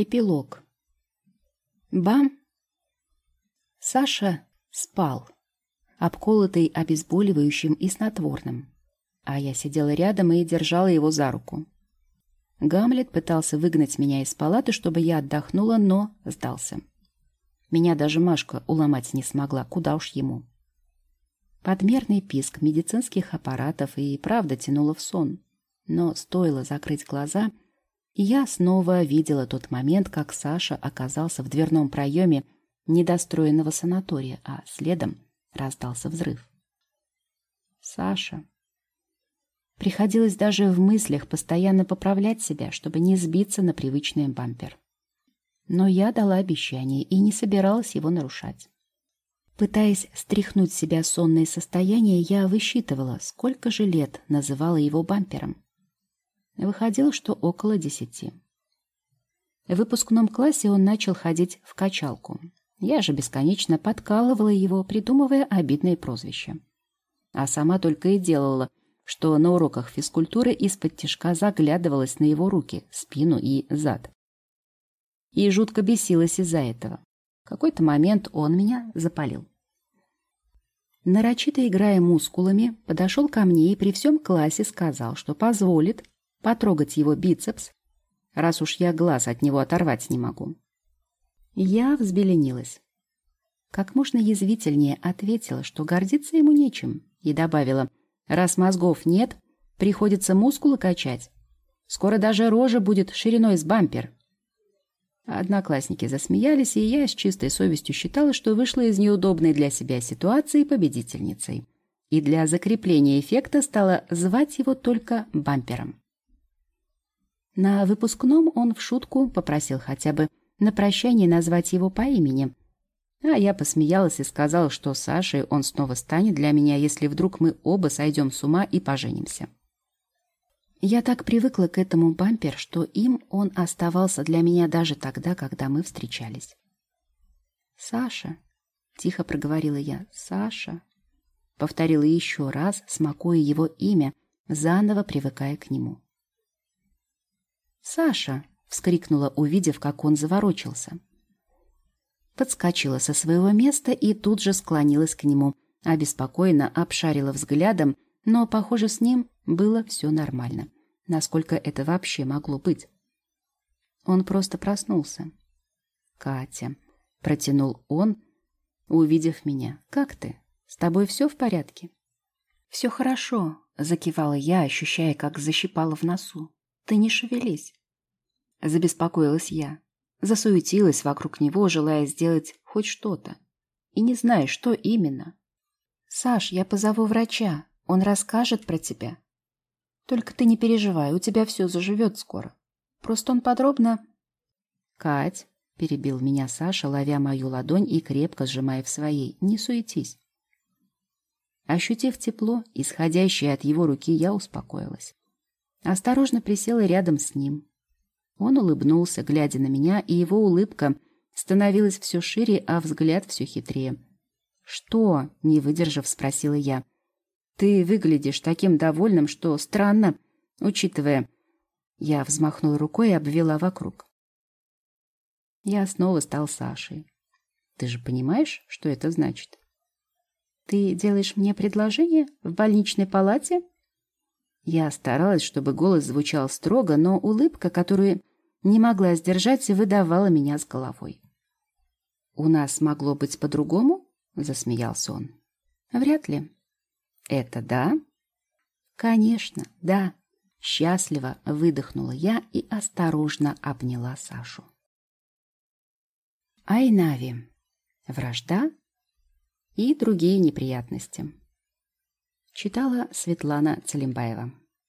Эпилог. Бам! Саша спал, обколотый обезболивающим и снотворным, а я сидела рядом и держала его за руку. Гамлет пытался выгнать меня из палаты, чтобы я отдохнула, но сдался. Меня даже Машка уломать не смогла, куда уж ему. Подмерный писк медицинских аппаратов и правда тянуло в сон. Но стоило закрыть глаза — я снова видела тот момент, как Саша оказался в дверном проеме недостроенного санатория, а следом раздался взрыв. Саша. Приходилось даже в мыслях постоянно поправлять себя, чтобы не сбиться на привычный бампер. Но я дала обещание и не собиралась его нарушать. Пытаясь стряхнуть себя сонное состояние, я высчитывала, сколько же лет называла его бампером. Выходило, что около десяти. В выпускном классе он начал ходить в качалку. Я же бесконечно подкалывала его, придумывая обидные прозвища. А сама только и делала, что на уроках физкультуры из-под тишка заглядывалась на его руки, спину и зад. И жутко бесилась из-за этого. В какой-то момент он меня запалил. Нарочито играя мускулами, подошел ко мне и при всем классе сказал, что позволит потрогать его бицепс, раз уж я глаз от него оторвать не могу. Я взбеленилась. Как можно язвительнее ответила, что гордиться ему нечем, и добавила, раз мозгов нет, приходится мускулы качать. Скоро даже рожа будет шириной с бампер. Одноклассники засмеялись, и я с чистой совестью считала, что вышла из неудобной для себя ситуации победительницей. И для закрепления эффекта стала звать его только бампером. На выпускном он в шутку попросил хотя бы на прощание назвать его по имени. А я посмеялась и сказала, что Сашей он снова станет для меня, если вдруг мы оба сойдем с ума и поженимся. Я так привыкла к этому бампер, что им он оставался для меня даже тогда, когда мы встречались. «Саша», — тихо проговорила я, — «Саша», — повторила еще раз, смакуя его имя, заново привыкая к нему. «Саша!» — вскрикнула, увидев, как он заворочился. Подскочила со своего места и тут же склонилась к нему, обеспокоенно обшарила взглядом, но, похоже, с ним было все нормально. Насколько это вообще могло быть? Он просто проснулся. «Катя», — протянул он, увидев меня. «Как ты? С тобой все в порядке?» «Все хорошо», — закивала я, ощущая, как защипала в носу. «Ты не шевелись». Забеспокоилась я. Засуетилась вокруг него, желая сделать хоть что-то. И не знаю, что именно. «Саш, я позову врача. Он расскажет про тебя. Только ты не переживай, у тебя все заживет скоро. Просто он подробно...» «Кать», — перебил меня Саша, ловя мою ладонь и крепко сжимая в своей, — «не суетись». Ощутив тепло, исходящее от его руки, я успокоилась. Осторожно присела рядом с ним, он улыбнулся, глядя на меня, и его улыбка становилась все шире, а взгляд все хитрее. «Что?» — не выдержав, спросила я. «Ты выглядишь таким довольным, что странно, учитывая...» Я взмахнула рукой и обвела вокруг. Я снова стал Сашей. «Ты же понимаешь, что это значит?» «Ты делаешь мне предложение в больничной палате?» Я старалась, чтобы голос звучал строго, но улыбка, которую не могла сдержать и выдавала меня с головой. «У нас могло быть по-другому?» — засмеялся он. «Вряд ли». «Это да?» «Конечно, да». Счастливо выдохнула я и осторожно обняла Сашу. Айнави. Вражда и другие неприятности. Читала Светлана Целимбаева.